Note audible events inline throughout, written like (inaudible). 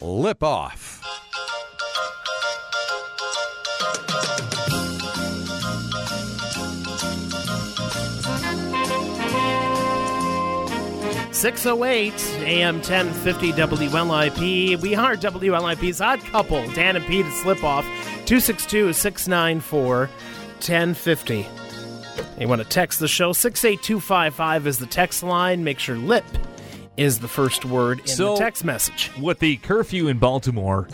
Lip Off. Six oh eight AM ten fifty WLIP. We are WLIP's odd couple, Dan and Pete Slip Off. 262-694-1050. You want to text the show? 68255 is the text line. Make sure lip is the first word in So- the text message. With the curfew in Baltimore,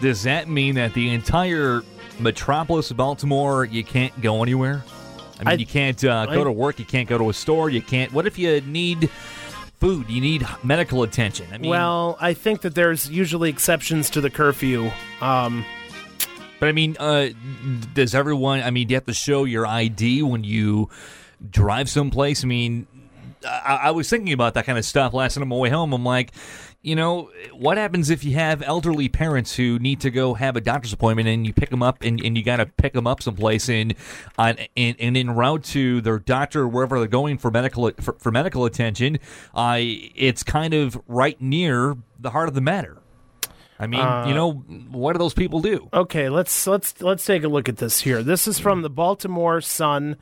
does that mean that the entire metropolis of Baltimore you can't go anywhere? I mean, I- you can't uh, go I- to work, you can't go to a store, you can't. What if you need food? You need medical attention. I mean, well, I think that there's usually exceptions to the curfew. Um, but I mean, uh, does everyone? I mean, do you have to show your ID when you drive someplace? I mean, I, I was thinking about that kind of stuff last night on my way home. I'm like, you know, what happens if you have elderly parents who need to go have a doctor's appointment and you pick them up and, and you got to pick them up someplace and, on and and en route to their doctor or wherever they're going for medical for, for medical attention, uh, it's kind of right near the heart of the matter. I mean, you know, what do those people do? Okay, let's let's let's take a look at this here. This is from the Baltimore Sun.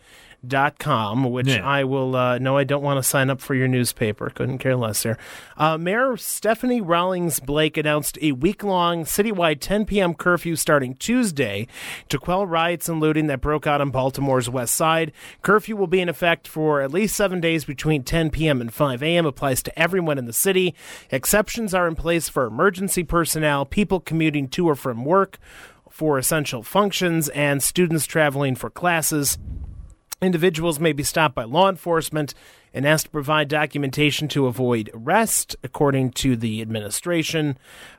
Dot com, which Yeah. I will. Uh, no, I don't want to sign up for your newspaper. Couldn't care less there. Uh, Mayor Stephanie Rawlings Blake announced a week long citywide 10 p.m. curfew starting Tuesday to quell riots and looting that broke out on Baltimore's west side. Curfew will be in effect for at least seven days between 10 p.m. and 5 a.m. Applies to everyone in the city. Exceptions are in place for emergency personnel, people commuting to or from work for essential functions, and students traveling for classes. Individuals may be stopped by law enforcement and asked to provide documentation to avoid arrest. According to the administration,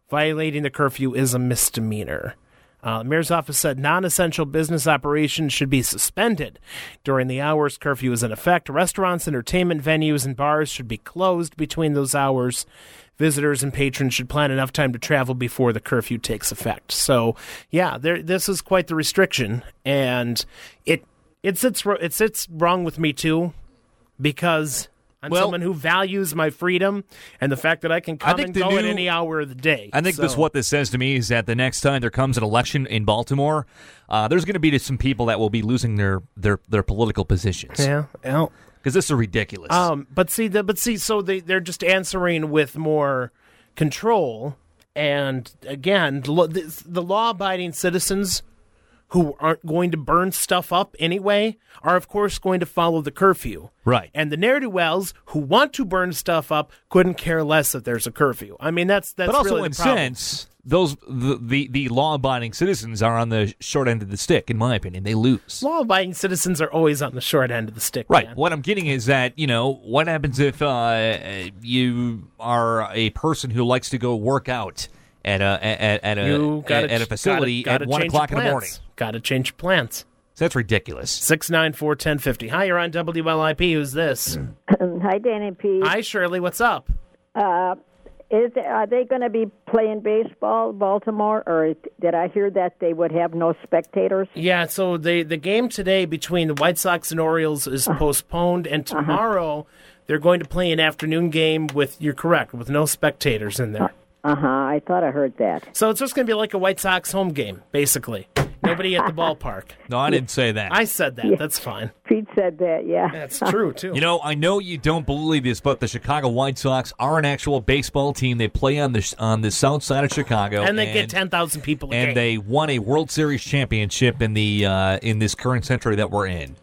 violating the curfew is a misdemeanor. Uh, the mayor's office said non essential business operations should be suspended during the hours curfew is in effect. Restaurants, entertainment venues, and bars should be closed between those hours. Visitors and patrons should plan enough time to travel before the curfew takes effect. So, yeah, there, this is quite the restriction, and it it sits it sits wrong with me too, because I'm Well- someone who values my freedom and the fact that I can come think and go at any hour of the day. I think this So- what this says to me is that the next time there comes an election in Baltimore, uh, there's going to be some people that will be losing their their, their political positions Yeah, because this is ridiculous. Um, but see, the, but see, so they they're just answering with more control, and again, lo- the, the law-abiding citizens who aren't going to burn stuff up anyway are, of course, going to follow the curfew. Right. And the ne'er do wells who want to burn stuff up couldn't care less that there's a curfew. I mean, that's that's but also, really in sense, those the, the, the law abiding citizens are on the short end of the stick, in my opinion. They lose. Law-abiding citizens are always on the short end of the stick. Right. man. What I'm getting is that you know what happens if uh, you are a person who likes to go work out at a at, at a You gotta, at a facility gotta, at one o'clock in the morning. Got to change your plans. That's ridiculous. Six nine four ten fifty. Hi, you're on WLIP. Who's this? (clears throat) Hi, Dan and Pete. Hi, Shirley. What's up? Uh, is are they going to be playing baseball, Baltimore, or did I hear that they would have no spectators? Yeah, so the the game today between the White Sox and Orioles is uh-huh. postponed, and uh-huh. tomorrow they're going to play an afternoon game with. You're correct, with no spectators in there. Uh, Uh huh. I thought I heard that. So it's just going to be like a White Sox home game, basically. Nobody at the (laughs) ballpark. No, I didn't say that. I said that. That's fine. Pete said that. Yeah. That's true too. (laughs) You know, I know you don't believe this, but the Chicago White Sox are an actual baseball team. They play on the on the south side of Chicago, and they get ten thousand people a and game. they won a World Series championship in the uh, in this current century that we're in.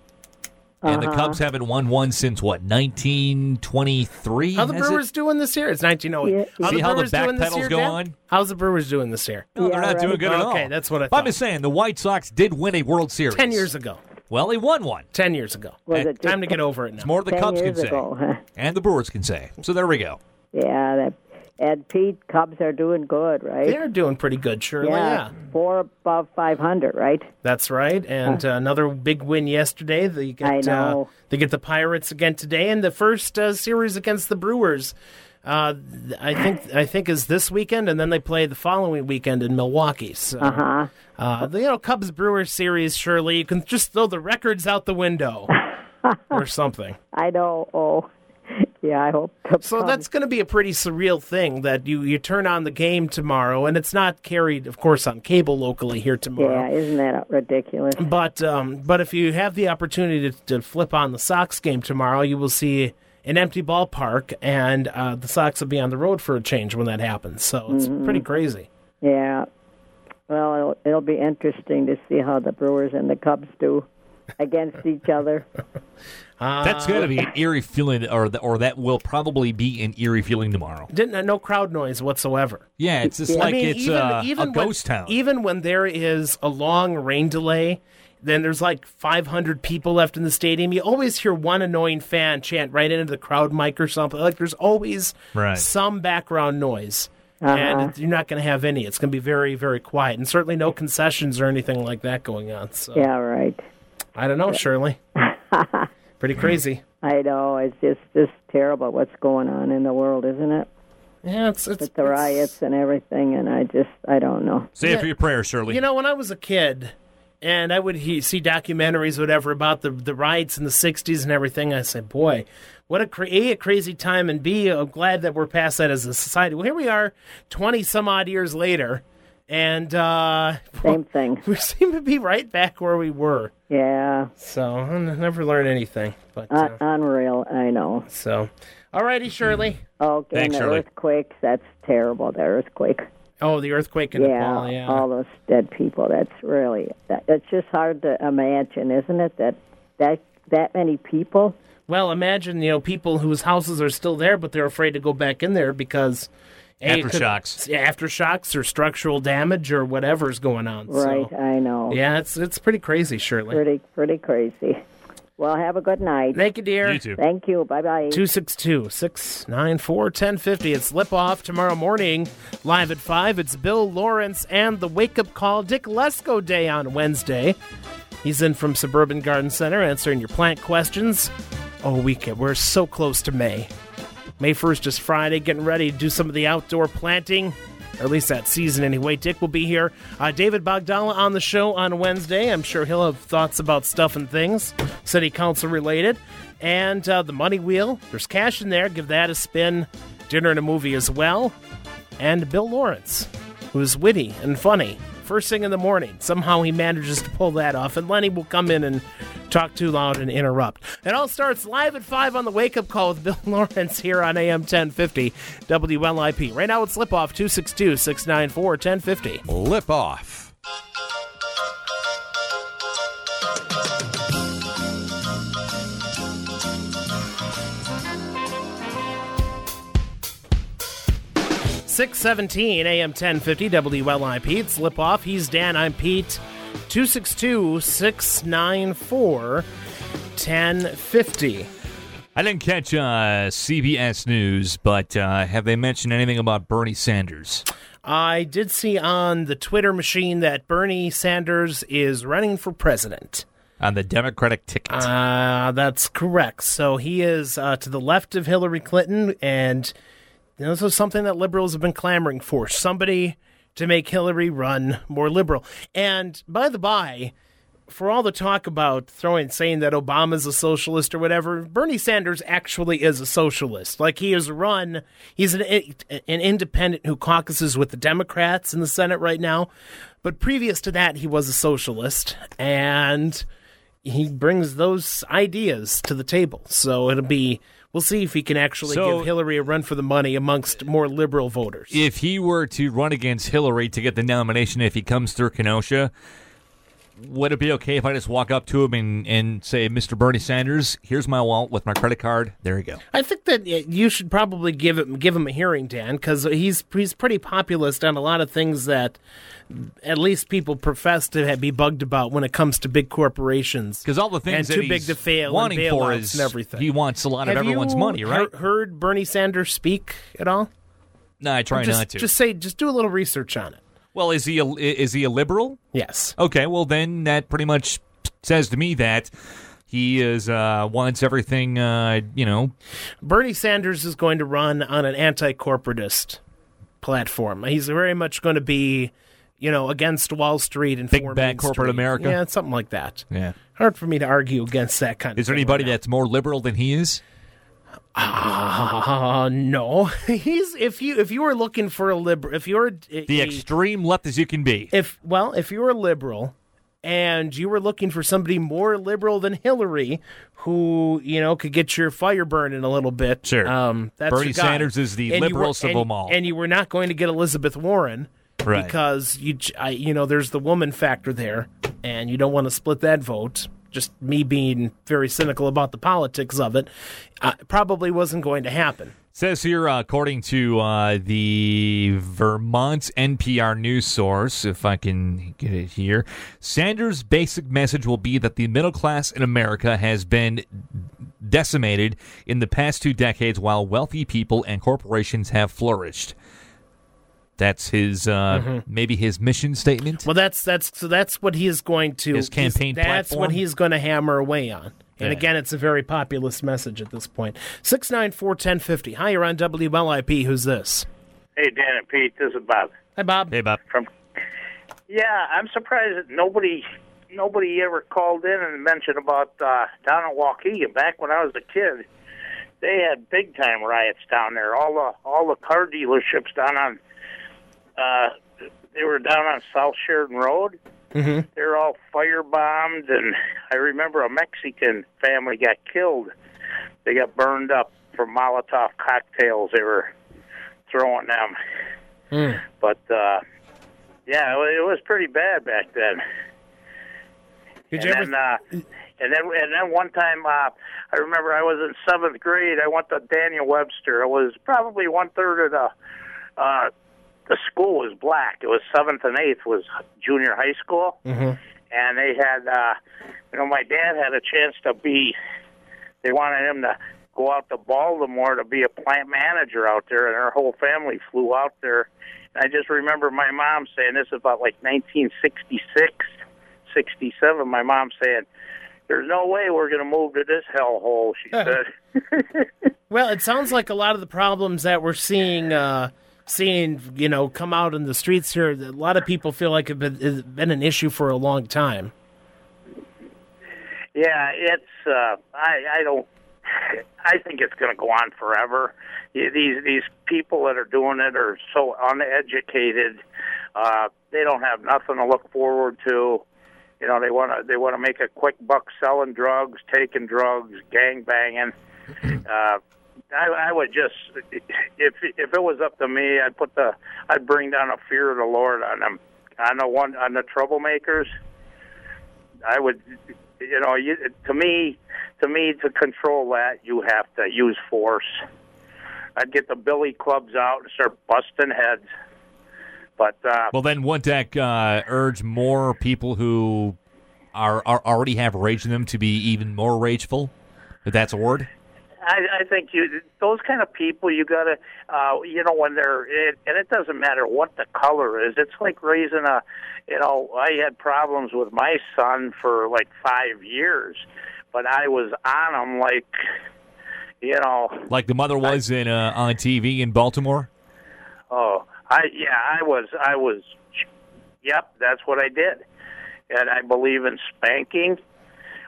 And Uh-huh. the Cubs haven't won one since what 1923. How the has it? Brewers doing this year? It's 1908. Yeah. See how the Brewers back pedals go Dan? on? How's the Brewers doing this year? No, they're Yeah, not doing good at all. Okay, that's what I But I'm just saying the White Sox did win a World Series Ten years ago. Well, he won one ten years ago. Was it Time to get over it now. It's more the Cubs can years say, huh? and the Brewers can say. So there we go. Yeah. That, and Pete, Cubs are doing good, right? They're doing pretty good, Shirley. Yeah. Four above 500, right? That's right. And uh, another big win yesterday. They get, I know. Uh, they get the Pirates again today, and the first uh, series against the Brewers. Uh, I think I think is this weekend, and then they play the following weekend in Milwaukee. So, Uh-huh. uh, the, you know, Cubs Brewers series. Surely you can just throw the records out the window (laughs) or something. I know. Oh. (laughs) yeah, I hope. So that's going to be a pretty surreal thing that you, you turn on the game tomorrow, and it's not carried, of course, on cable locally here tomorrow. Yeah, isn't that ridiculous? But um, but if you have the opportunity to, to flip on the Sox game tomorrow, you will see an empty ballpark, and uh, the Sox will be on the road for a change when that happens. So it's Mm-hmm. pretty crazy. Yeah. Well, it'll, it'll be interesting to see how the Brewers and the Cubs do against each other. (laughs) That's going to be an eerie feeling, or th- or that will probably be an eerie feeling tomorrow. Didn't uh, no crowd noise whatsoever. Yeah, it's just I like mean, it's even uh, even a when, ghost town. Even when there is a long rain delay, then there's like 500 people left in the stadium. You always hear one annoying fan chant right into the crowd mic or something. Like there's always Right. some background noise. And you're not going to have any. It's going to be very, very quiet, and certainly no concessions or anything like that going on. So Yeah, right. I don't know, Shirley. (laughs) Pretty crazy. I know it's just just terrible what's going on in the world, isn't it? Yeah, it's it's With the it's- riots and everything, and I just I don't know. Say it for your prayer, Shirley. You know, when I was a kid, and I would he, see documentaries, whatever, about the the riots in the '60s and everything, I said, "Boy, what a, cra- a, a crazy time!" And B, I'm glad that we're past that as a society. Well, here we are, twenty some odd years later, and uh, Same (laughs) thing. we seem to be right back where we were. Yeah, So I never learned anything. But uh, uh, unreal. I know. so, alrighty, Shirley. Okay, Thanks, and the Shirley. earthquakes. That's terrible. The earthquake. Oh, the earthquake in Yeah, Nepal. Yeah. all those dead people. That's really. That, it's just hard to imagine, isn't it? That that that many people. Well, imagine you know people whose houses are still there, but they're afraid to go back in there because A, it could- Aftershocks. aftershocks, or structural damage, or whatever's going on. Right. So, I know. yeah, it's it's pretty crazy, Shirley. Pretty pretty crazy. Well, have a good night. Thank you, dear. You too. Thank you. Bye bye. 262 694 1050. It's Lip Off tomorrow morning, live at 5. It's Bill Lawrence and the Wake Up Call Dick Lesko Day on Wednesday. He's in from Suburban Garden Center answering your plant questions. Oh, weekend. We're so close to May. May 1st is Friday, getting ready to do some of the outdoor planting. Or at least that season anyway. Dick will be here. Uh, David Bogdala on the show on Wednesday. I'm sure he'll have thoughts about stuff and things, city council related. And uh, the money wheel. There's cash in there. Give that a spin. Dinner and a movie as well. And Bill Lawrence, who's witty and funny. First thing in the morning. Somehow he manages to pull that off. And Lenny will come in and talk too loud and interrupt. It all starts live at 5 on the wake up call with Bill (laughs) Lawrence here on AM 1050 WLIP. Right now it's Slip Off 262 694 1050. Lip off. Six seventeen AM ten fifty WLIP. It's Lip Off. He's Dan. I'm Pete. 262 694 1050. I didn't catch uh, CBS News, but uh, have they mentioned anything about Bernie Sanders? I did see on the Twitter machine that Bernie Sanders is running for president. On the Democratic ticket. Uh, that's correct. So he is uh, to the left of Hillary Clinton, and this is something that liberals have been clamoring for somebody to make Hillary run more liberal. And by the by, for all the talk about throwing saying that Obama's a socialist or whatever, Bernie Sanders actually is a socialist. Like he has run, he's an an independent who caucuses with the Democrats in the Senate right now. But previous to that, he was a socialist, and he brings those ideas to the table. So it'll be we'll see if he can actually So- give Hillary a run for the money amongst more liberal voters. if he were to run against Hillary to get the nomination, if he comes through Kenosha, would it be okay if I just walk up to him and, and say, Mr. Bernie Sanders, here's my wallet with my credit card. There you go. I think that you should probably give him give him a hearing, Dan, because he's he's pretty populist on a lot of things that at least people profess to have- be bugged about when it comes to big corporations. Because all the things And that too he's big to fail and wanting for is and everything. he wants a lot of everyone's money, right? he- heard Bernie Sanders speak at all? no, I try just, not to. Just say, just do a little research on it. Well, is he a, is he a liberal? Yes. Okay, well then that pretty much says to me that he is uh, wants everything. Uh, you know, Bernie Sanders is going to run on an anti-corporatist platform. He's very much going to be, you know, against Wall Street and Big for bad corporate. America? Yeah, something like that. yeah. Hard for me to argue against that kind of. Is there anybody right that's more liberal than he is? Uh, no. (laughs) He's if you if you were looking for a liberal, if you're a, The extreme left as you can be. if well, if you were a liberal and you were looking for somebody more liberal than Hillary, who you know could get your fire burning a little bit, Sure. Um, that's Bernie. Sanders is the And you liberalist were- of and- them all. and you were not going to get Elizabeth Warren. Right. Because you, I, you know, there's the woman factor there, and you don't want to split that vote. Just me being very cynical about the politics of it, uh, probably wasn't going to happen. Says here, uh, according to uh, the Vermont NPR news source, if I can get it here, Sanders' basic message will be that the middle class in America has been decimated in the past two decades while wealthy people and corporations have flourished. That's his, uh, maybe his mission statement. Well, that's that's so that's what he is going to His campaign he's- That's platform? what he's going to hammer away on. And Yeah. again, it's a very populist message at this point. Six nine four ten fifty. Hi, you're on WLIP. Who's this? Hey, Dan and Pete, this is Bob Hi, Bob. Hey, Bob. from. Yeah, I'm surprised that nobody nobody ever called in and mentioned about uh, down in Waukegan. Back when I was a kid, they had big time riots down there. All the all the car dealerships down on uh, they were down on South Sheridan Road. Mhm. They were all firebombed, and I remember a Mexican family got killed. They got burned up from Molotov cocktails they were throwing them. Mm. But uh, yeah, it was pretty bad back then. Did and you ever? uh, and then, and then one time, uh, I remember I was in seventh grade. I went to Daniel Webster. It was probably one third of the uh, the school was black. It was seventh and eighth was junior high school, Mhm. and they had, uh, you know, my dad had a chance to be. They wanted him to go out to Baltimore to be a plant manager out there, and our whole family flew out there. And I just remember my mom saying this is about like 1966, 67. My mom saying, "There's no way we're going to move to this hellhole," she (laughs) said. (laughs) Well, it sounds like a lot of the problems that we're seeing, uh, seeing, you know, come out in the streets here. A lot of people feel like it's been, an issue for a long time. Yeah, it's. Uh, I I don't. (sighs) I think it's going to go on forever. These these people that are doing it are so uneducated. Uh, they don't have nothing to look forward to. You know, they want to they want to make a quick buck selling drugs, taking drugs, gang banging. Uh, I, I would just, if if it was up to me, I'd put the, I'd bring down a fear of the Lord on them, on the one, on the troublemakers. I would, you know, you, to me, to me, to control that, you have to use force. I'd get the billy clubs out and start busting heads. But uh, Well, then wouldn't that uh, urge more people who are, are already have rage in them to be even more rageful? If that's a word? I, I think you those kind of people you gotta uh you know when they're it, and it doesn't matter what the color is it's like raising a you know I had problems with my son for like five years but I was on him like you know. Like the mother was in uh, on TV in Baltimore? oh I yeah I was I was yep that's what I did. And I believe in spanking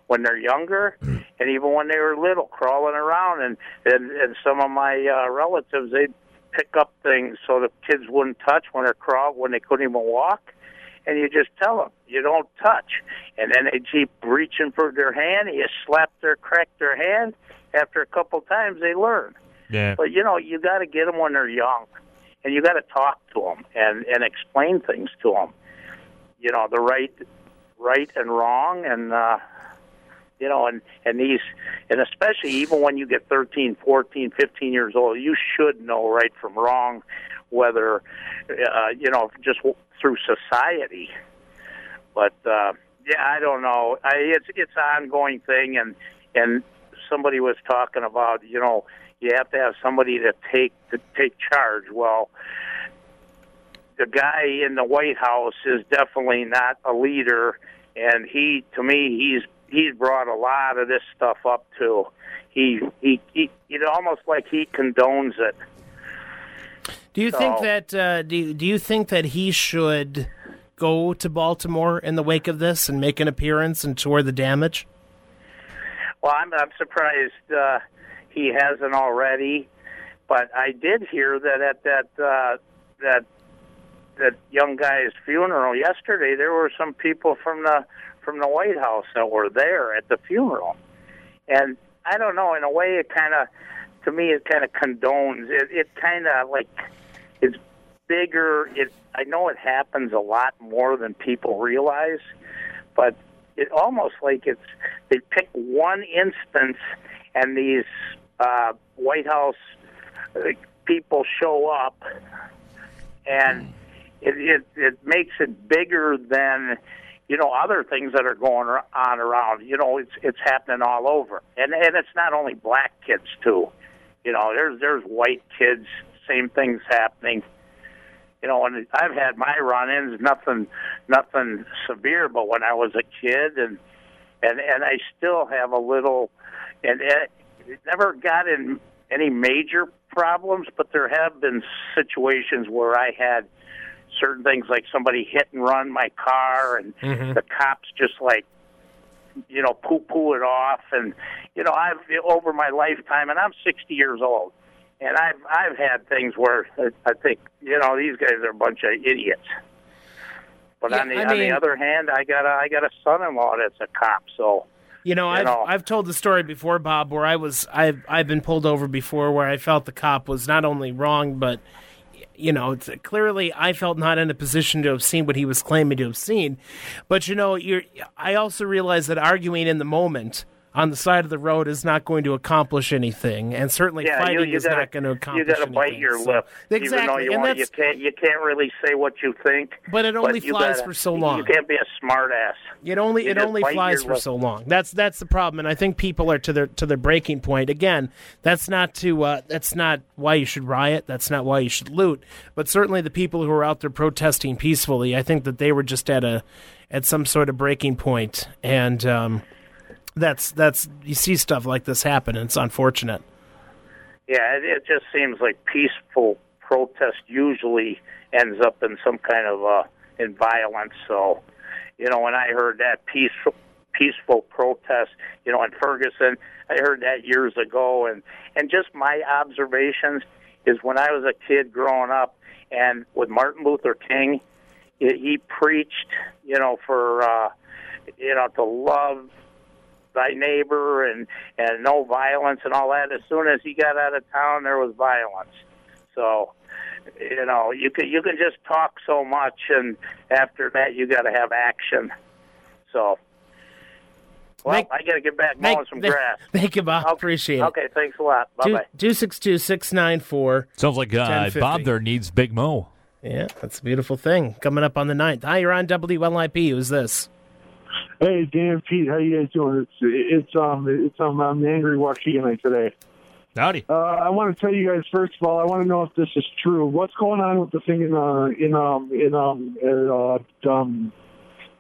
when they're younger and even when they were little crawling around and and, and some of my uh, relatives they'd pick up things so the kids wouldn't touch when they're crawl when they couldn't even walk. And you just tell them you don't touch. And then they keep reaching for their hand and you slap their crack their hand. After a couple times they learn. Yeah. but you know you got to get them when they're young and you got to talk to them and and explain things to them you know the right right and wrong and uh you know and and these and especially even when you get thirteen, fourteen, fifteen years old you should know right from wrong whether uh you know just through society. But uh yeah i don't know. I it's it's an ongoing thing and and somebody was talking about you know you have to have somebody to take to take charge. Well the guy in the White House is definitely not a leader, and he, to me, he's he's brought a lot of this stuff up too. He he he, it almost like he condones it. Do you think that uh, do you, do you think that he should go to Baltimore in the wake of this and make an appearance and tour the damage? Well, I'm I'm surprised uh, he hasn't already. But I did hear that at that uh, that that young guy's funeral yesterday, there were some people from the from the White House that were there at the funeral, and I don't know. In a way, it kind of to me it kind of condones it. It kind of like it's bigger. It I know it happens a lot more than people realize, but it almost like it's they pick one instance and these uh, White House uh, people show up and it, it it makes it bigger than you know other things that are going on around. You know, it's it's happening all over, and and it's not only black kids too. You know, there's there's white kids, same things happening. You know, and I've had my run-ins, nothing nothing severe, but when I was a kid, and and and I still have a little, and it, it never got in any major problems, but there have been situations where I had certain things like somebody hit and run my car and Mhm. the cops just like you know poo poo it off and you know I've over my lifetime and I'm 60 years old and I've I've had things where I think you know these guys are a bunch of idiots but Yeah, on the I on mean- the other hand I got a I got a son-in-law that's a cop so You know, I've. I've told the story before, Bob, where I was I've I've been pulled over before where I felt the cop was not only wrong, but you know, clearly I felt not in a position to have seen what he was claiming to have seen. But you know, I also realized that arguing in the moment on the side of the road is not going to accomplish anything, and certainly yeah fighting you, you is gotta, not going to accomplish you got to bite your So- lip exactly, you and want you can't you can't really say what you think but it only you flies gotta- for so long. you can't be a smart ass It only it only flies for lip. so long. That's that's the problem, and I think people are to their to their breaking point. Again, that's not to uh, that's not why you should riot. That's not why you should loot. But certainly the people who are out there protesting peacefully, I think that they were just at a at some sort of breaking point, and um, that's that's you see stuff like this happen, and it's unfortunate. Yeah, it, it just seems like peaceful protest usually ends up in some kind of uh, in violence. So, you know, when I heard that peaceful peaceful protest, you know, in Ferguson, I heard that years ago, and and just my observations is when I was a kid growing up, and with Martin Luther King, he, he preached, you know, for uh, you know to love thy neighbor and and no violence and all that. As soon as he got out of town, there was violence. So, you know, you can you can just talk so much, and after that, you got to have action. So, well, Make- I got to get back Thank, mowing some (laughs) grass. thank you, Bob. Okay. Appreciate it. Okay, thanks a lot. Bye bye. Two six two six nine four. Sounds like uh, Bob there needs Big Mo. Yeah, that's a beautiful thing. Coming up on the 9th. Hi, you're on WLIP. Who's this? Hey Dan, Pete, how you guys doing? It's it's um it's um I'm the angry Waukeganite today. Howdy. Uh, I want to tell you guys first of all, I want to know if this is true. What's going on with the thing in uh in um in um uh, um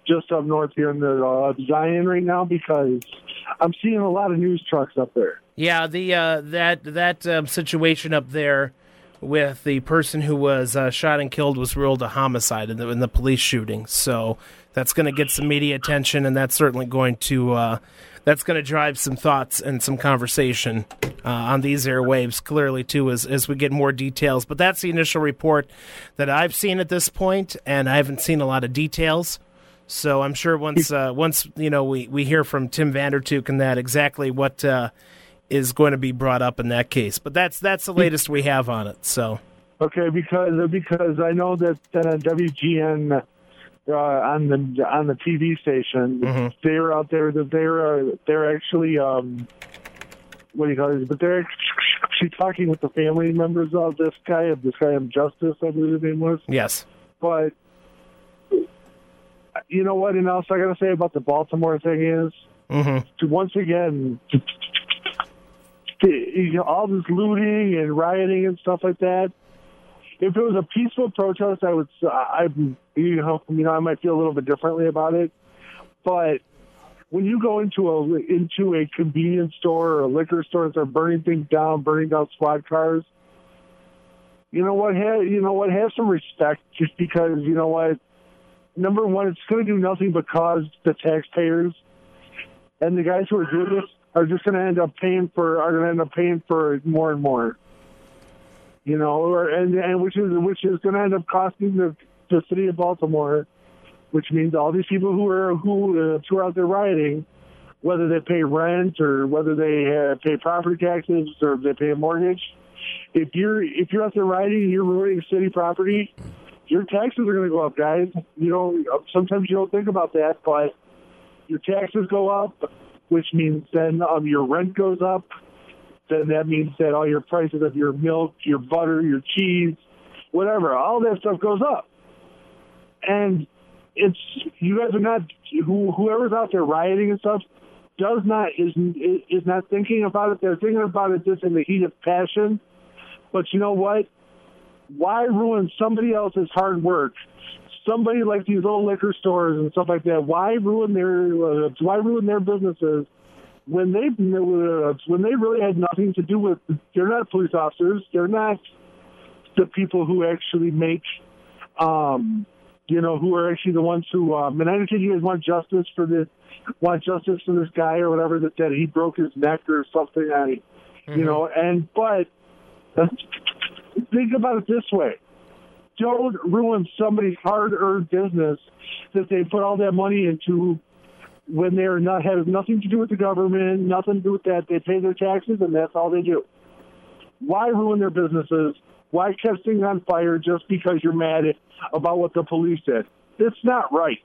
just up north here in the uh, Zion right now because I'm seeing a lot of news trucks up there. Yeah, the uh, that that um, situation up there with the person who was uh, shot and killed was ruled a homicide in the, in the police shooting. So that's going to get some media attention, and that's certainly going to uh, that's going to drive some thoughts and some conversation uh, on these airwaves. Clearly, too, as as we get more details. But that's the initial report that I've seen at this point, and I haven't seen a lot of details. So I'm sure once uh, once you know we, we hear from Tim Vandertook and that exactly what uh, is going to be brought up in that case. But that's that's the latest we have on it. So Okay, because because I know that uh, WGN uh, on the on the TV station Mhm. they're out there that they're uh, they're actually um what do you call it? But they're actually talking with the family members of this guy of this guy of Justus, I believe his name was. yes, But you know what? And else I got to say about the Baltimore thing is hmm to once again, to, to, you know, all this looting and rioting and stuff like that. If it was a peaceful protest, I would, I, you know, you know, I might feel a little bit differently about it. But when you go into a into a convenience store or a liquor store and start burning things down, burning down squad cars, you know what? Have, you know what? Have some respect, just because you know what. Number one, it's going to do nothing but cause the taxpayers and the guys who are doing this are just going to end up paying for are going to end up paying for more and more. You know, or and, and which is which is going to end up costing the the city of Baltimore, which means all these people who are who uh, who are out there rioting, whether they pay rent or whether they uh, pay property taxes or they pay a mortgage. If you're if you're out there rioting and you're ruining city property, your taxes are going to go up, guys. You know, sometimes you don't think about that, but your taxes go up, which means then um, your rent goes up. Then that means that all your prices of your milk, your butter, your cheese, whatever, all that stuff goes up. And it's you guys are not who whoever's out there rioting and stuff does not is is not thinking about it. They're thinking about it just in the heat of passion. But you know what? Why ruin somebody else's hard work? Somebody like these little liquor stores and stuff like that. Why ruin their uh, why ruin their businesses when they when they really had nothing to do with? They're not police officers. They're not the people who actually make um, you know, who are actually the ones who, um, and I understand you guys want justice for this, want justice for this guy or whatever that said he broke his neck or something. I, mm-hmm. you know, and but think about it this way: don't ruin somebody's hard-earned business that they put all that money into when they're not have nothing to do with the government, nothing to do with that. They pay their taxes, and that's all they do. Why ruin their businesses? Why catch things on fire just because you're mad about what the police did? It's not right.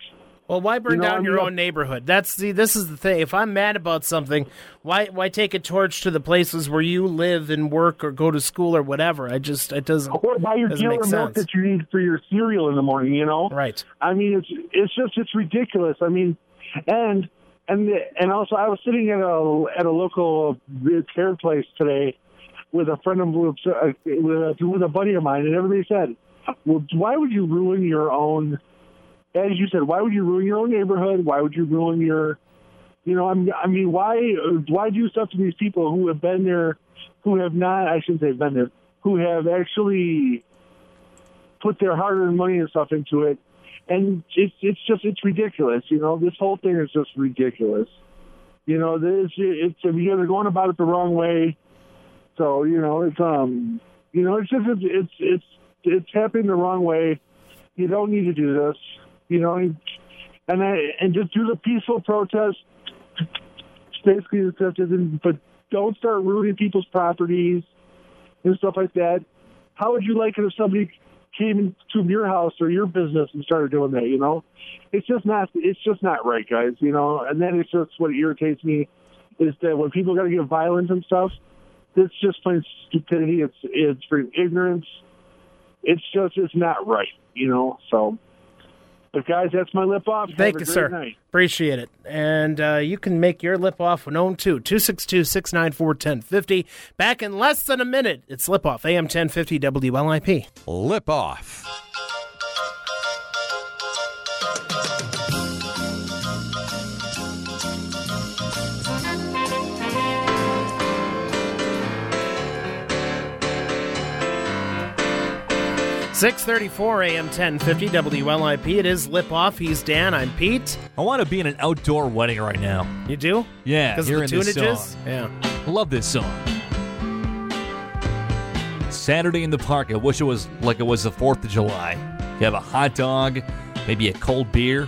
Well, why burn you know, down your own neighborhood? That's the. This is the thing. If I'm mad about something, why why take a torch to the places where you live and work or go to school or whatever? I just it doesn't. Or buy your dealer milk that you need for your cereal in the morning. You know, right? I mean, it's it's just it's ridiculous. I mean, and and and also I was sitting at a at a local care place today, with a friend of with a, with a buddy of mine, and everybody said, "Well, why would you ruin your own?" As you said, why would you ruin your own neighborhood? Why would you ruin your, you know, I mean, why why do you stuff to these people who have been there, who have not? I shouldn't say been there, who have actually put their hard-earned money and stuff into it, and it's it's just it's ridiculous. You know, this whole thing is just ridiculous. You know, this it's you're going about it the wrong way so you know, it's um, you know, it's just it's it's it's, it's happening the wrong way. You don't need to do this. You know, and I, and just do the peaceful protest. Basically, the stuff doesn't, but don't start ruining people's properties and stuff like that. How would you like it if somebody came to your house or your business and started doing that? You know, it's just not. It's just not right, guys. You know, and then it's just what irritates me is that when people got to get violent and stuff, it's just plain stupidity. It's it's for ignorance. It's just it's not right, you know. So, but guys, that's my lip off. Thank you, sir. Night. Appreciate it. And uh, you can make your lip off known too. 262 694 1050. Back in less than a minute. It's Lip Off, AM 1050 WLIP. Lip Off. 634 AM 1050 WLIP. It is Lip Off. He's Dan. I'm Pete. I want to be in an outdoor wedding right now. You do? Yeah. Because the tunages? Yeah. I love this song. Saturday in the park. I wish it was like it was the 4th of July. You have a hot dog, maybe a cold beer,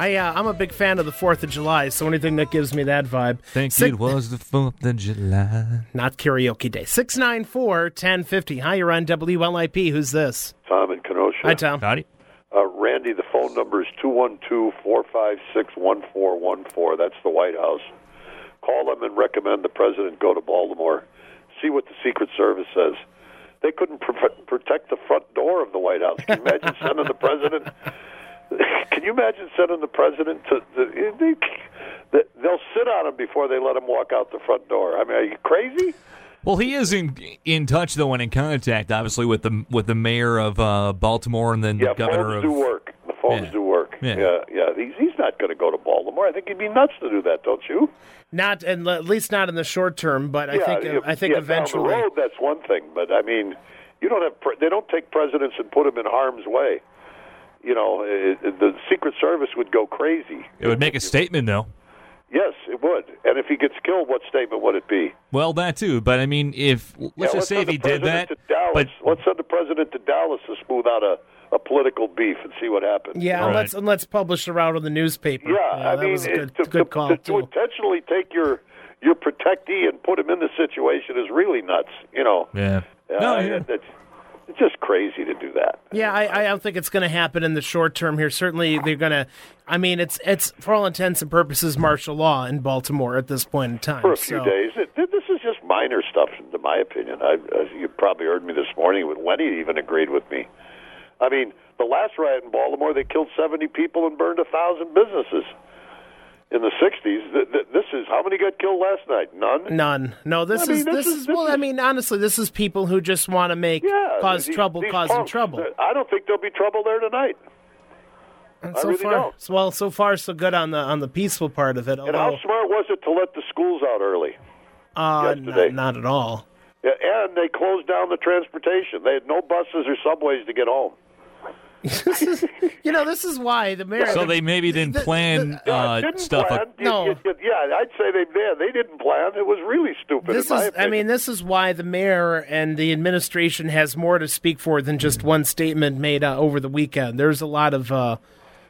I uh, I'm a big fan of the Fourth of July, so anything that gives me that vibe. Think Six, it was the Fourth of July. Not karaoke day. Six nine four ten fifty. Hi, you're on WLIP. Who's this? Tom in Kenosha. Hi, Tom. Howdy. Uh, Randy, the phone number is two one two four five six one four one four. That's the White House. Call them and recommend the president go to Baltimore. See what the Secret Service says. They couldn't pr- protect the front door of the White House. Can you imagine (laughs) sending the president? (laughs) Can you imagine sending the president to? the? they, they'll sit on him before they let him walk out the front door. I mean, are you crazy? Well, he is in in touch though and in contact, obviously, with the with the mayor of uh, Baltimore and then yeah, the governor phones of. do work. The phones yeah. do work. Yeah, yeah. yeah. He's, he's not going to go to Baltimore. I think he'd be nuts to do that, don't you? Not, and at least not in the short term. But I yeah, think if, I think yeah, eventually. Down the road, that's one thing. But I mean, you don't have. Pre- they don't take presidents and put them in harm's way you know, it, the Secret Service would go crazy. It would make a statement, though. Yes, it would. And if he gets killed, what statement would it be? Well, that too. But I mean, if let's Yeah, just say if he did that, Dallas. but let's send the president to Dallas to smooth out a, a political beef and see what happens. Yeah, and Right. let's and let's publish it out in the newspaper. Yeah, I that mean, was a good, it, to, good to- call to, too. intentionally take your your protectee and put him in the situation is really nuts. You know, yeah, Uh, no, yeah. It- it's, just crazy to do that. Yeah, I, I don't think it's going to happen in the short term here. Certainly, they're going to. I mean, it's it's for all intents and purposes martial law in Baltimore at this point in time. for a few so, days. It, this is just minor stuff, in my opinion. I, as you probably heard me this morning with Lenny even agreed with me. I mean, the last riot in Baltimore, they killed 70 people and burned a thousand businesses. In the 60s, th- th- this is how many got killed last night? None. None. No, this I mean, is this this, is- is, this well. I mean, honestly, this is people who just want to make Yeah, cause these- trouble, these causing punks, trouble. I don't think there'll be trouble there tonight. And I so really far, don't. well, so far so good on the on the peaceful part of it. And Although, how smart was it to let the schools out early? uh, yesterday? not, not at all. Yeah, and they closed down the transportation. They had no buses or subways to get home. This is, you know, this is why the mayor. so they maybe didn't plan uh, didn't stuff. plan. like- No. you- you- yeah, I'd say they did. They didn't plan. It was really stupid. This in my is, I mean, this is why the mayor and the administration has more to speak for than just one statement made uh, over the weekend. There's a lot of, uh,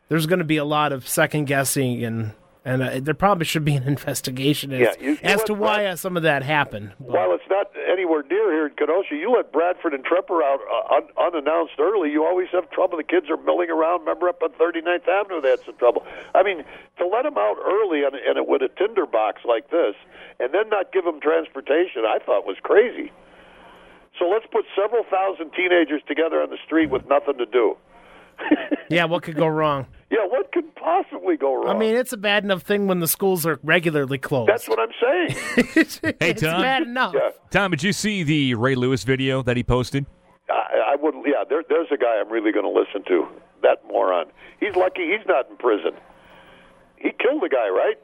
there's going to be a lot of second guessing, and and uh, there probably should be an (laughs) investigation as, Yeah, you- you as to why Brad- uh, some of that happened. But- While it's not anywhere near here in Kenosha, you let Bradford and Tremper out uh, un- unannounced early. You always have trouble. The kids are milling around. Remember up on 39th Avenue, they had some trouble. I mean, to let them out early and, and with a tinderbox like this, and then not give them transportation, I thought was crazy. So let's put several thousand teenagers together on the street with nothing to do. (laughs) yeah, what could go wrong? Yeah, what could possibly go wrong? I mean, it's a bad enough thing when the schools are regularly closed. that's what I'm saying. (laughs) it's, Hey, it's Tom? bad enough. Yeah. Tom, did you see the Ray Lewis video that he posted? I, I wouldn't. Yeah, there, there's a guy I'm really going to listen to. That moron. He's lucky he's not in prison. He killed the guy, right?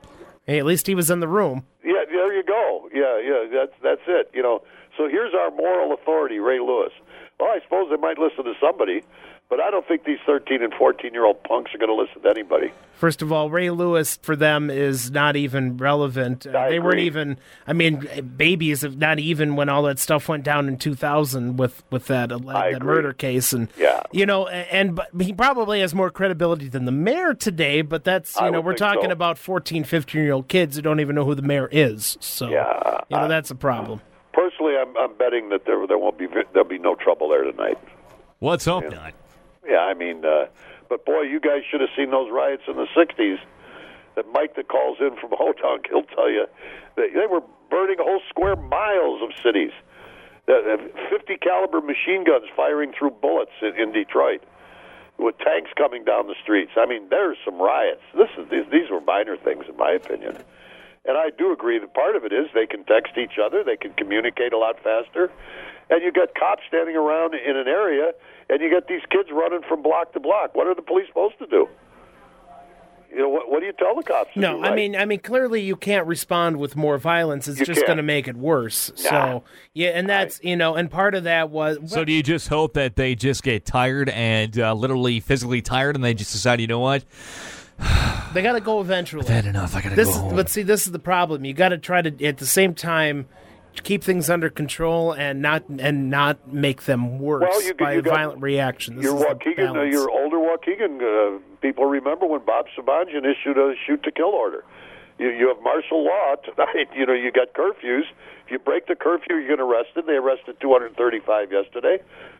Hey, at least he was in the room. Yeah, there you go. Yeah, yeah, that's that's it. You know. So here's our moral authority, Ray Lewis. Well, I suppose they might listen to somebody, but I don't think these 13 and 14 year old punks are going to listen to anybody. First of all, Ray Lewis for them is not even relevant. Uh, I they weren't even. I mean, babies of not even when all that stuff went down in 2000 with with that uh, that murder case, and Yeah. you know, a- and but he probably has more credibility than the mayor today. But that's you I know, we're talking so. about 14, 15 year old kids who don't even know who the mayor is. So Yeah, you know, that's a problem. Personally, I'm, I'm betting that there there won't be there'll be no trouble there tonight. Let's hope not. Yeah, I mean, uh, but boy, you guys should have seen those riots in the '60s. That Mike that calls in from (laughs) Hotonk, he'll tell you that they were burning whole square miles of cities. The, the 50 caliber machine guns firing through bullets in, in Detroit, with tanks coming down the streets. I mean, there's some riots. This is these, these were minor things, in my opinion. And I do agree that part of it is they can text each other, they can communicate a lot faster, and you got cops standing around in an area, and you got these kids running from block to block. What are the police supposed to do? You know, what, what do you tell the cops? to No, do, I mean, I mean, clearly you can't respond with more violence. It's You just going to make it worse. Nah. So yeah, and that's you know, and part of that was So do you just hope that they just get tired and uh, literally physically tired, and they just decide, you know what, (sighs) they got to go eventually. I've had enough. I gotta This go is, home. but see, this is the problem. You got to try to at the same time keep things under control and not and not make them worse Well, you- by you got- violent reaction. This your is the Waukegan, uh, your older Waukegan uh, people remember when Bob Sabonjian issued a shoot to kill order. You, you have martial law tonight. (laughs) You know, you got curfews. If you break the curfew, you get arrested. They arrested 235 yesterday.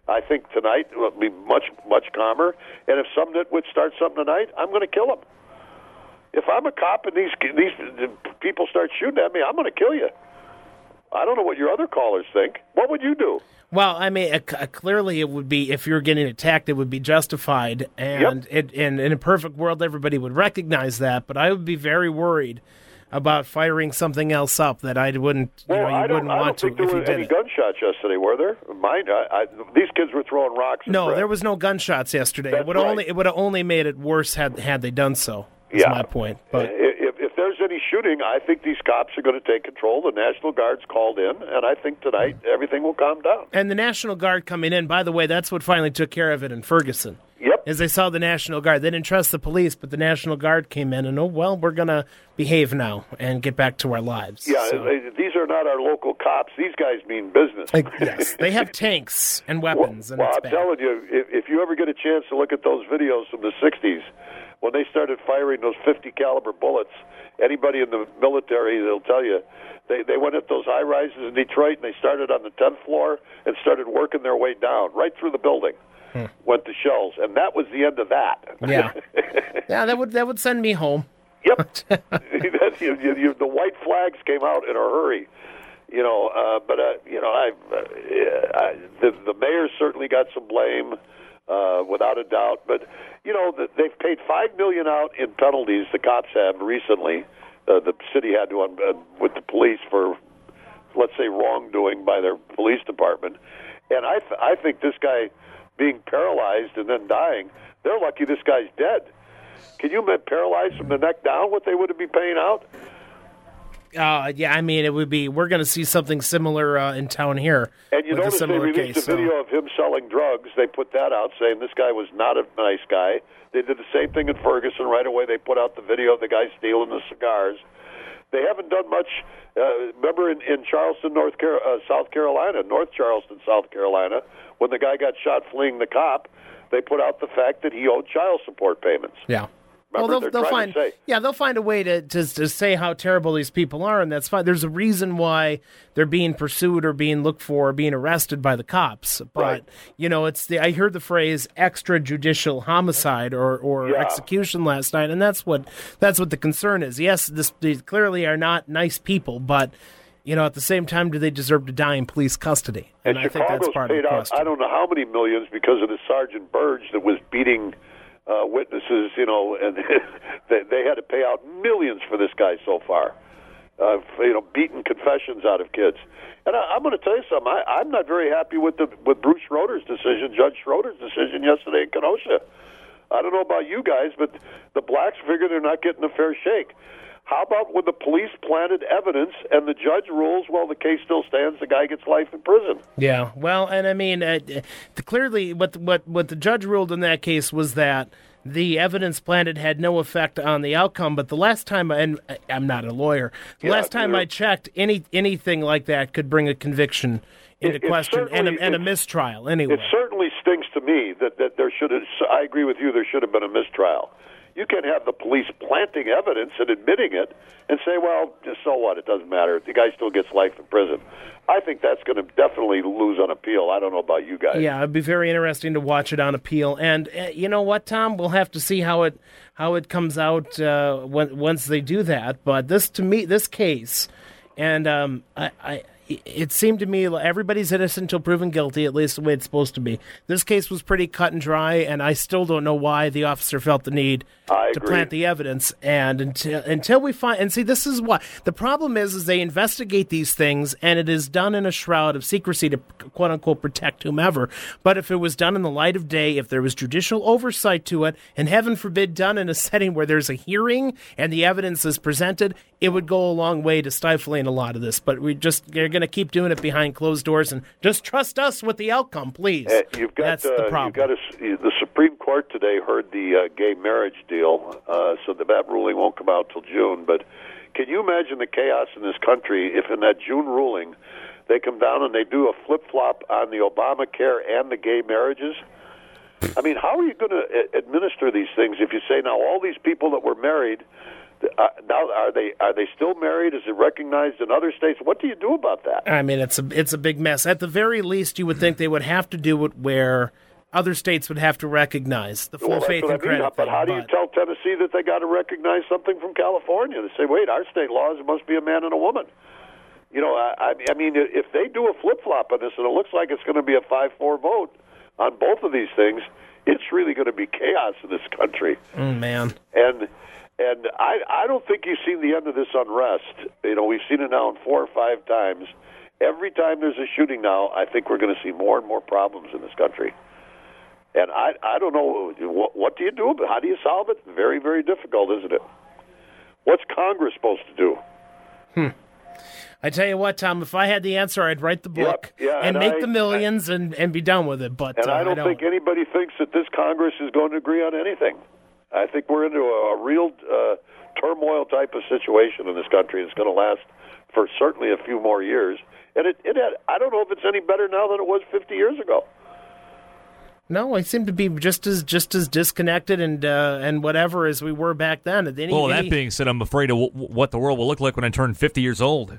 I think tonight will be much much calmer. And if some nitwit starts something tonight, I'm going to kill him. If I'm a cop and these these people start shooting at me, I'm going to kill you. I don't know what your other callers think. What would you do? Well, I mean, uh, clearly it would be if you're getting attacked, it would be justified, and it, and in a perfect world, everybody would recognize that. But I would be very worried about firing something else up that I wouldn't, you Well, know, you I wouldn't want to if you did any it. gunshots yesterday, were there? Mine, I, I, these kids were throwing rocks. No, there was no gunshots yesterday. That's it would right. only it would have only made it worse had had they done so. Is Yeah. my point. But If, if there's any shooting, I think these cops are going to take control. The National Guard's called in, and I think tonight everything will calm down. and the National Guard coming in. By the way, that's what finally took care of it in Ferguson. Yep. As they saw the National Guard, they didn't trust the police, but the National Guard came in and oh well, we're gonna behave now and get back to our lives. Yeah, So- these are not our local cops. These guys mean business. like, yes, they have (laughs) tanks and weapons, and well, I'm bad. telling you, if, if you ever get a chance to look at those videos from the '60s, when they started firing those 50 caliber bullets, anybody in the military, they'll tell you, they they went at those high rises in Detroit and they started on the 10th floor and started working their way down right through the building. Went to shells, and that was the end of that. Hmm. Yeah. (laughs) yeah, that would that would send me home. Yep. (laughs) (laughs) You, you, you, the white flags came out in a hurry. You know, uh, but uh, you know, I, uh, I the the mayor certainly got some blame, uh, without a doubt. But you know, the, they've paid five million out in penalties. The cops have recently. Uh, the city had to un- uh, with the police for, let's say, wrongdoing by their police department. And I th- I think this guy being paralyzed and then dying, they're lucky this guy's dead. Can you imagine paralyzed from the neck down? What they would have been paying out? Uh, yeah, I mean, it would be. We're going to see something similar uh, in town here. And you notice they released case, a so- video of him selling drugs. They put that out, saying this guy was not a nice guy. They did the same thing in Ferguson. Right away, they put out the video of the guy stealing the cigars. They haven't done much. Uh, remember in, in Charleston, North Car- uh, South Carolina, North Charleston, South Carolina, when the guy got shot fleeing the cop, they put out the fact that he owed child support payments. Yeah. Remember, well, they'll, they'll find yeah they'll find a way to, to to say how terrible these people are, and that's fine. There's a reason why they're being pursued or being looked for or being arrested by the cops. But Right. you know, it's the I heard the phrase extrajudicial homicide or or Yeah. execution last night, and that's what that's what the concern is. Yes, this these clearly are not nice people, but. You know, at the same time, do they deserve to die in police custody? And, I think that's part of the out. I don't know how many millions because of the Sergeant Burge that was beating uh, witnesses, you know, (laughs) and they, they had to pay out millions for this guy so far. Uh, you know, beating confessions out of kids. And I, I'm going to tell you something. I, I'm not very happy with the with Bruce Schroeder's decision, Judge Schroeder's decision yesterday in Kenosha. I don't know about you guys, but the blacks figure they're not getting a fair shake. How about when the police planted evidence and the judge rules, well, the case still stands, the guy gets life in prison? Yeah, well, and I mean, uh, clearly, what what what the judge ruled in that case was that the evidence planted had no effect on the outcome. But the last time, and I'm not a lawyer, the Yeah, last time I checked, any anything like that could bring a conviction into It- it question and a, and a mistrial. Anyway, It certainly stinks to me that, that there should have, I agree with you, there should have been a mistrial. You can't have the police planting evidence and admitting it and say, well, so what? It doesn't matter. The guy still gets life in prison. I think that's going to definitely lose on appeal. I don't know about you guys. Yeah, it'd be very interesting to watch it on appeal. And uh, you know what, Tom? We'll have to see how it how it comes out uh, when, once they do that. But this, to me, this case, and um, I, I, it seemed to me like everybody's innocent until proven guilty, at least the way it's supposed to be. This case was pretty cut and dry, and I still don't know why the officer felt the need I to agree. plant the evidence. And until until we find and see, this is what the problem is: is they investigate these things, and it is done in a shroud of secrecy to quote unquote protect whomever. But if it was done in the light of day, if there was judicial oversight to it, and heaven forbid, done in a (laughs) setting where there's a hearing and the evidence is presented, it would go a long way to stifling a lot of this. But we just going to keep doing it behind closed doors, and just trust us with the outcome, please. Uh, you've got That's uh, the problem. you've got a, the Supreme Court today heard the uh, gay marriage deal, uh, so the, that ruling won't come out till June. But can you imagine the chaos in this country if, in that June ruling, they come down and they do a flip flop on the Obamacare and the gay marriages? I mean, how are you going to administer these things if you say now all these people that were married? Uh, now are they are they still married? Is it recognized in other states? What do you do about that? I mean, it's a it's a big mess. At the very least, you would think they would have to do it where other states would have to recognize the full Well, faith and I mean. credit. But thing, how do you but- tell Tennessee that they got to recognize something from California? They say, wait, our state laws must be a man and a woman. You know, I, I mean, if they do a flip flop on this, and it looks like it's going to be a five-four vote on both of these things, it's really going to be chaos in this country. Mm, man? And and I I don't think you've seen the end of this unrest. You know, we've seen it now in four or five times. Every time there's a shooting now, I think we're going to see more and more problems in this country. And I I don't know what what do you do, but how do you solve it? Very very difficult, isn't it? What's Congress supposed to do? I tell you what, Tom, if I had the answer, I'd write the book Yep, yeah, and, and make I- the millions and, and be done with it. But And uh, I don't think anybody thinks that this Congress is going to agree on anything. I think we're into a, a real uh, turmoil type of situation in this country. It's going to last for certainly a few more years. And it, it had, I don't know if it's any better now than it was 50 years ago. No, I seem to be just as just as disconnected and uh, and whatever as we were back then. Any, Well, any- that being said, I'm afraid of w- what the world will look like when I turn 50 years old.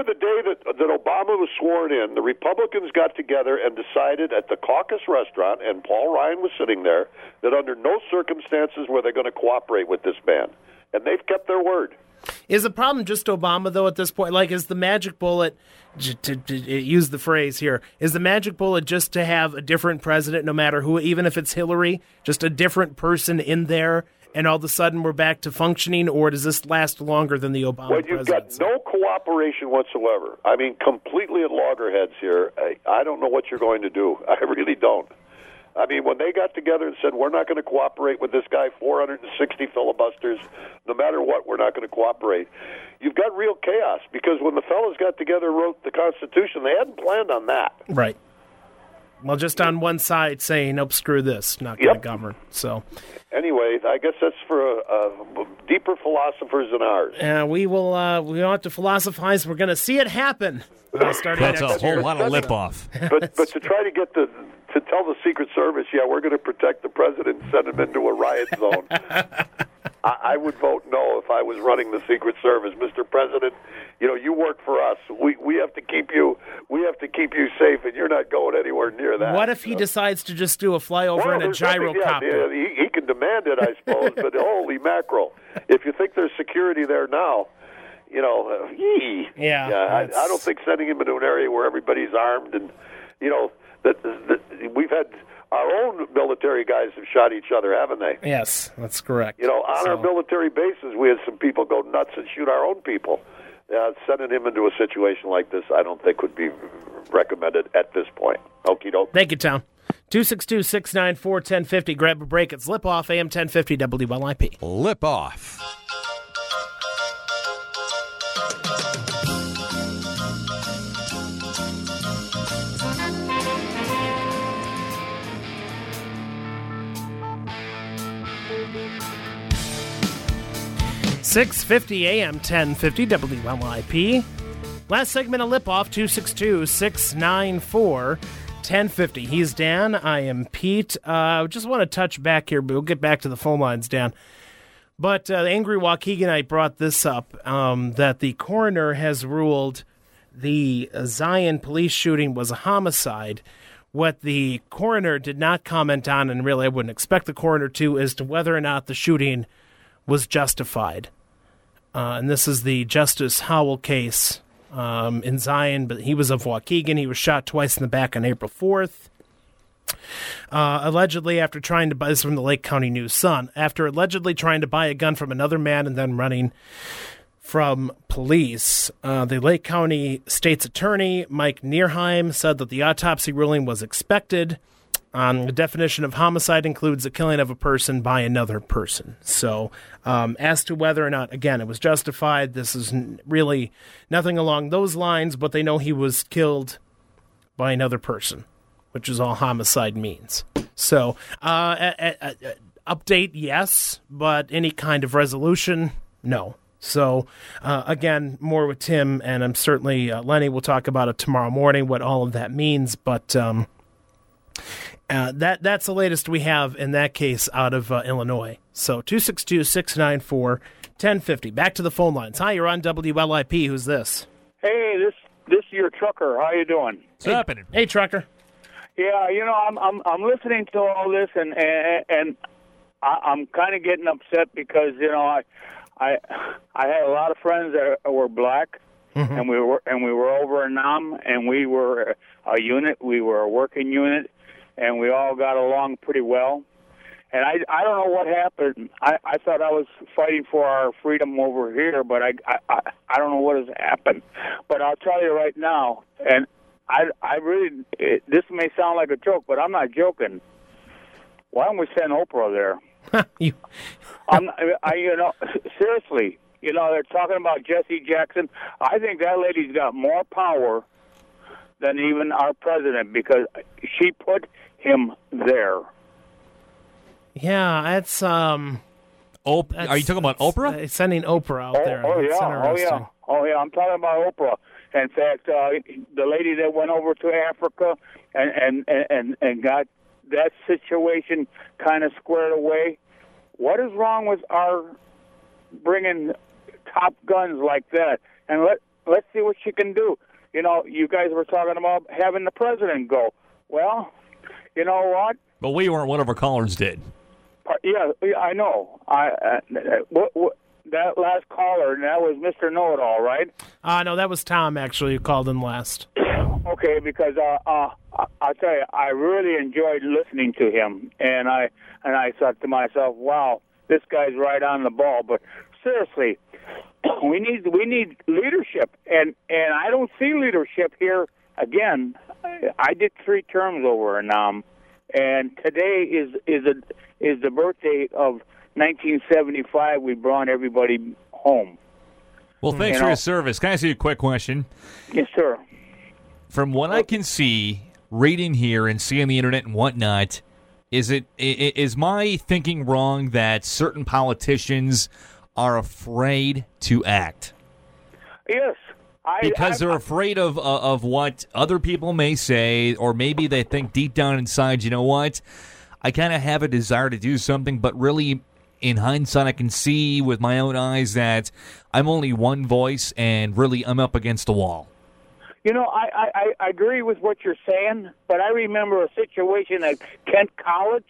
Remember the day that that Obama was sworn in, the Republicans got together and decided at the caucus restaurant, and Paul Ryan was sitting there, that under no circumstances were they going to cooperate with this man, and they've kept their word. Is the problem just Obama though at this point? Like, is the magic bullet j- to, to, use the phrase here? Is the magic bullet just to have a different president, no matter who, even if it's Hillary, just a different person in there, and all of a sudden we're back to functioning, or does this last longer than the Obama Well, you've got no cooperation whatsoever. I mean, completely at loggerheads here. I, I don't know what you're going to do. (laughs) I really don't. I mean, when they got together and said, we're not going to cooperate with this guy, 460 filibusters, no matter what, we're not going to cooperate, you've got real chaos because when the fellows got together and wrote the Constitution, they hadn't planned on that. Right. Well, just on one side saying, "Nope, screw this, not going to Yep. govern." So, Anyway, I guess that's for uh, uh, deeper philosophers than ours. uh, we will. Uh, we don't have to philosophize. We're going to see it happen. Uh, starting That's a whole year. lot of lip off. but but to try to get the to tell the Secret Service, yeah, we're going to protect the president, and send him into a riot (laughs) zone. I, I would vote no if I was running the Secret Service, Mr. President. You know, you work for us. We we have to keep you we have to keep you safe, and you're not going anywhere near that. What if he decides to just do a flyover Well, in a gyrocopter? Yeah, yeah, he, he can demand it, I suppose. but (laughs) holy mackerel! If you think there's security there now, you know, uh, yee. Yeah, yeah. I, I don't think sending him into an area where everybody's armed and, you know, that, that we've had our own military guys have shot each other, haven't they? Yes, that's correct. You know, on our military bases, we had some people go nuts and shoot our own people. Uh, sending him into a situation like this, I don't think would be recommended at this point. Okie doke. Thank you, Tom. 262 694 1050. Grab a break. It's Lip Off, AM 1050 WLIP. Lip off. Six fifty AM ten fifty WLIP. Last segment of Lip Off 262 694 1050. He's Dan. I am Pete. Uh, just want to touch back here, but we'll get back to the phone lines, Dan. But uh, the Angry Waukeganite brought this up um, that the coroner has ruled the Zion police shooting was a homicide. What the coroner did not comment on, and really I wouldn't expect the coroner to, is to whether or not the shooting was justified. Uh, and this is the Justus Howell case um, in Zion, but he was of Waukegan. He was shot twice in the back on April 4th. Uh, allegedly, after trying to buy this from the Lake County News Sun, after allegedly trying to buy a gun from another man and then running from police, uh, the Lake County State's Attorney Mike Nerheim said that the autopsy ruling was expected. Um, the definition of homicide includes the killing of a person by another person. So, um, as to whether or not, again, it was justified, this is n- really nothing along those lines, but they know he was killed by another person, which is all homicide means. So, uh, a- a- a- update, yes, but any kind of resolution, no. So, uh, again, more with Tim, and I'm certainly, uh, Lenny will talk about it tomorrow morning, what all of that means, but. Um, uh, that that's the latest we have in that case out of uh, Illinois. So 262-694-1050. Back to the phone lines. Hi, you're on WLIP. Who's this? Hey, this this is your trucker. How you doing? What's happening? Hey, trucker. Yeah, you know, I'm I'm I'm listening to all this, and and, and I, I'm kind of getting upset because you know I I I had a lot of friends that were black, and we were and we were over in Nam, and we were a unit. We were a working unit, and we all got along pretty well. And I I don't know what happened. I I thought I was fighting for our freedom over here, but I I I, I don't know what has happened. But I'll tell you right now, and I I really it, this may sound like a joke, but I'm not joking. Why don't we send Oprah there? (laughs) you, I'm I you know (laughs) seriously. You know, they're talking about Jesse Jackson. I think that lady's got more power than even our president because she put him there. Yeah, that's um. Op- That's, are you talking about Oprah? uh, sending Oprah out Oh, there. oh That's yeah, oh yeah, oh yeah. I'm talking about Oprah. In fact, uh, the lady that went over to Africa and and and and got that situation kind of squared away. What is wrong with our bringing top guns like that? And let let's see what she can do. You know, you guys were talking about having the president go. Well, you know what? But we weren't. One of our callers did. Yeah, yeah, I know. I uh, what, what, that last caller, that was Mr. Know It All, right? Uh, no, that was Tom actually who called in last. (clears throat) Okay, because uh, uh, I'll tell you, I really enjoyed listening to him, and I and I thought to myself, "Wow, this guy's right on the ball." But seriously, (clears throat) we need we need leadership, and and I don't see leadership here. Again, I, did three terms over in Nam, and today is is a is the birthday of 1975. We brought everybody home. Well, thanks You for know- your service. Can I ask you a quick question? Yes, sir. From what I can see, reading here and seeing the internet and whatnot, is it is my thinking wrong that certain politicians are afraid to act Yes. Because I, they're afraid of uh, of what other people may say, or maybe they think deep down inside, you know what, I kind of have a desire to do something, but really. In hindsight, I can see with my own eyes that I'm only one voice, and really I'm up against the wall. You know, I, I, I- I agree with what you're saying, but I remember a situation at Kent College,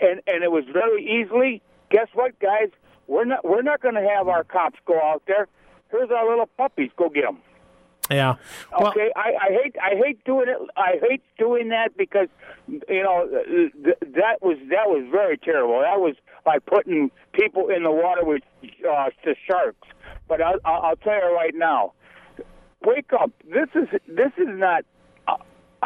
and and it was very easily. Guess what, guys? We're not we're not going to have our cops go out there. Here's our little puppies. Go get them. Yeah. Well, Okay, I, I hate I hate doing it. I hate doing that because you know th- that was that was very terrible. That was like putting people in the water with uh, the sharks. But I'll, I'll I'll tell you right now, wake up. This is this is not a,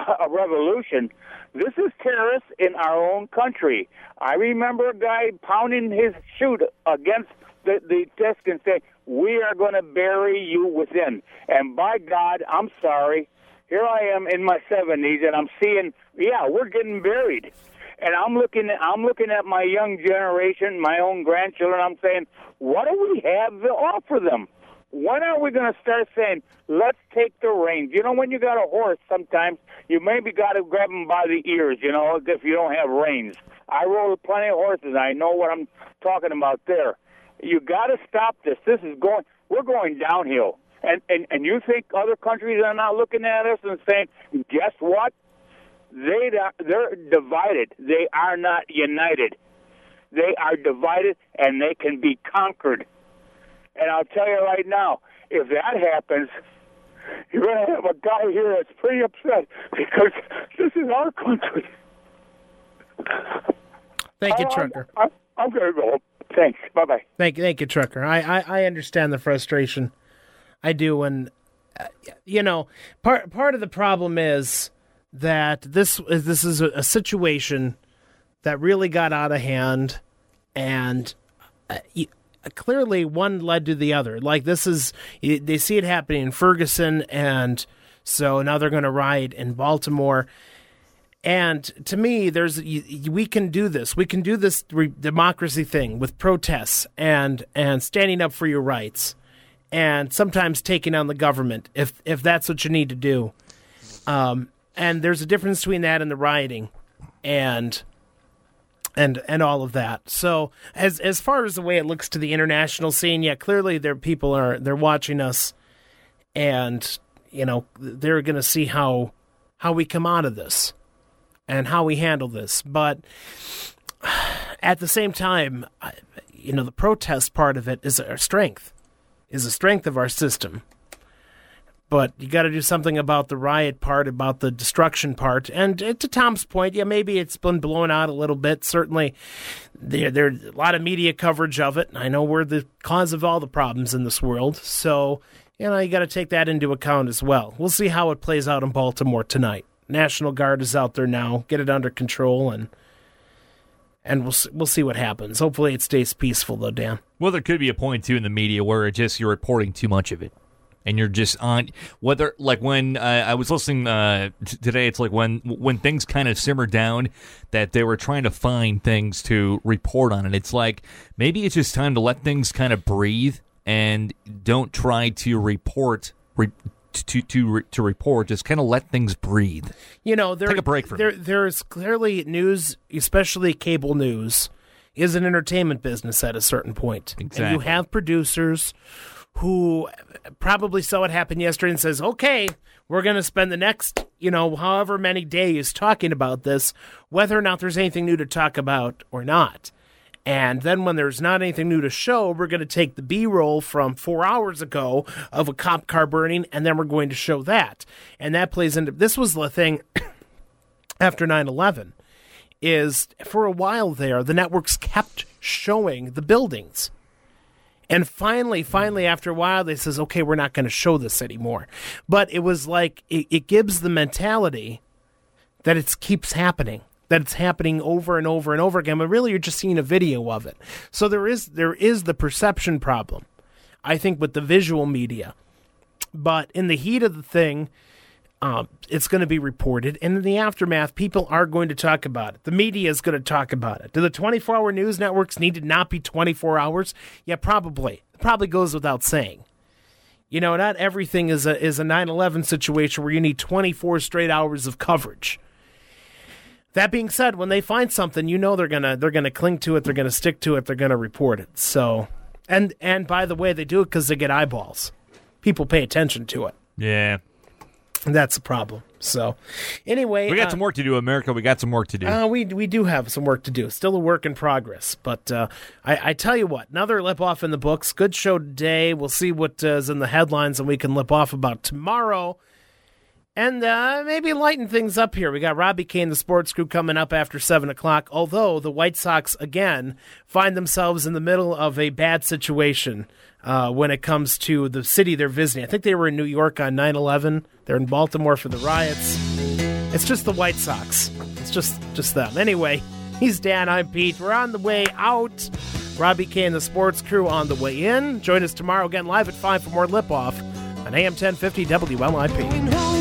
a revolution. This is terrorists in our own country. I remember a guy pounding his chute against the, the desk and saying, "We are going to bury you within." And by God, I'm sorry. Here I am in my 70s, and I'm seeing, yeah, we're getting buried. And I'm looking at I'm looking at my young generation, my own grandchildren. I'm saying, what do we have to offer them? When are we going to start saying, let's take the reins? You know, when you got a horse, sometimes you maybe got to grab him by the ears, you know, if you don't have reins. I rode plenty of horses. I know what I'm talking about there. You got to stop this. This is going, we're going downhill. And, and, and you think other countries are not looking at us and saying, guess what? They, they're divided. They are not united. They are divided and they can be conquered. And I'll tell you right now, if that happens, you're going to have a guy here that's pretty upset because (laughs) this is our country. thank you, I- Trucker. I, I'm going to go. Thanks. Bye bye. Thank, you, thank you, Trucker. I, I, I understand the frustration. I do, and uh, you know, part part of the problem is that this is this is a, situation that really got out of hand, and uh, clearly one led to the other. Like this is they see it happening in Ferguson, and so now they're going to riot in Baltimore. And to me, there's we can do this. We can do this re- democracy thing with protests and and standing up for your rights, and sometimes taking on the government if if that's what you need to do. Um, and there's a difference between that and the rioting, and and and all of that. So as as far as the way it looks to the international scene, yeah, clearly there people are they're watching us, and you know they're going to see how how we come out of this and how we handle this. But at the same time, you know, the protest part of it is our strength, is the strength of our system. But you got to do something about the riot part, about the destruction part. And to Tom's point, yeah, maybe it's been blown out a little bit. Certainly, there there's a lot of media coverage of it. I know we're the cause of all the problems in this world, so you know you got to take that into account as well. We'll see how it plays out in Baltimore tonight. National Guard is out there now, get it under control, and and we'll we'll see what happens. Hopefully, it stays peaceful, though, Dan. Well, there could be a point too in the media where it just you're reporting too much of it, and you're just on whether like when uh, I was listening uh, t- today. It's like when when things kind of simmer down that they were trying to find things to report on, and it's like maybe it's just time to let things kind of breathe and don't try to report. Re- to to to report, just kind of let things breathe. You know, there, Take a break from there. it. There's clearly news, especially cable news, is an entertainment business at a certain point. And you have producers who probably saw what happened yesterday and says, "Okay, we're going to spend the next, you know, however many days talking about this, whether or not there's anything new to talk about or not." And then when there's not anything new to show, we're going to take the B roll from four hours ago of a cop car burning, and then we're going to show that. And that plays into this was the thing (coughs) after 9 11 is for a while there, the networks kept showing the buildings. And finally, finally, after a while, they says, okay, we're not going to show this anymore. But it was like, it, it gives the mentality that it keeps happening that it's happening over and over and over again but really you're just seeing a video of it. So there is there is the perception problem i think with the visual media. But in the heat of the thing um, it's going to be reported and in the aftermath people are going to talk about it. The media is going to talk about it. Do the 24 hour news networks need to not be 24 hours? Yeah probably. It probably goes without saying. You know not everything is a is a 9-11 situation where you need 24 straight hours of coverage that being said, when they find something, you know they're gonna they're gonna cling to it, they're gonna stick to it, they're gonna report it. So, and and by the way, they do it because they get eyeballs. People pay attention to it. Yeah, And that's the problem. So, anyway, we got uh, some work to do, America. We got some work to do. uh, we we do have some work to do. Still a work in progress. But uh, I, I tell you what, another lip off in the books. Good show today. We'll see what uh, is in the headlines, and we can lip off about tomorrow. And uh, maybe lighten things up here. We got Robbie Kane, the sports crew, coming up after 7 o'clock. Although the White Sox, again, find themselves in the middle of a bad situation uh, when it comes to the city they're visiting. I think they were in New York on 9 11. They're in Baltimore for the riots. It's just the White Sox. It's just just them. Anyway, he's Dan. I'm Pete. We're on the way out. Robbie Kane, the sports crew, on the way in. Join us tomorrow again live at 5 for more Lip Off on AM 1050 WLIP.